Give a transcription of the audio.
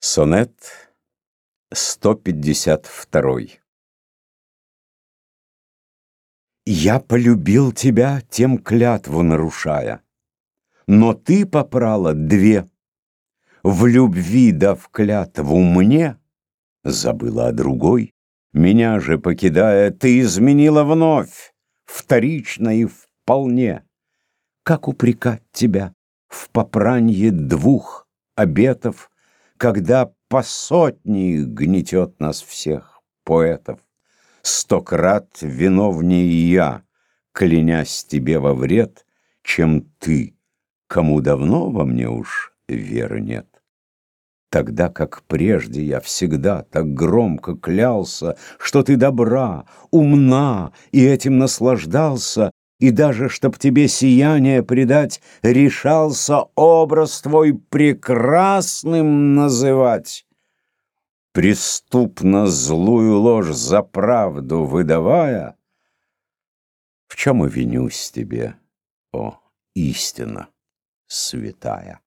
Сонет 152 Я полюбил тебя, тем клятву нарушая, Но ты попрала две. В любви да в клятву мне Забыла о другой. Меня же, покидая, ты изменила вновь, Вторично и вполне. Как упрекать тебя в попранье двух обетов, когда по сотни гнетет нас всех поэтов. Сто крат виновнее я, клянясь тебе во вред, чем ты, кому давно во мне уж веры нет. Тогда как прежде я всегда так громко клялся, Что ты добра, умна и этим наслаждался, и даже, чтоб тебе сияние придать, Решался образ твой прекрасным называть. Преступно злую ложь за правду выдавая, В чем и винюсь тебе, о, истина святая?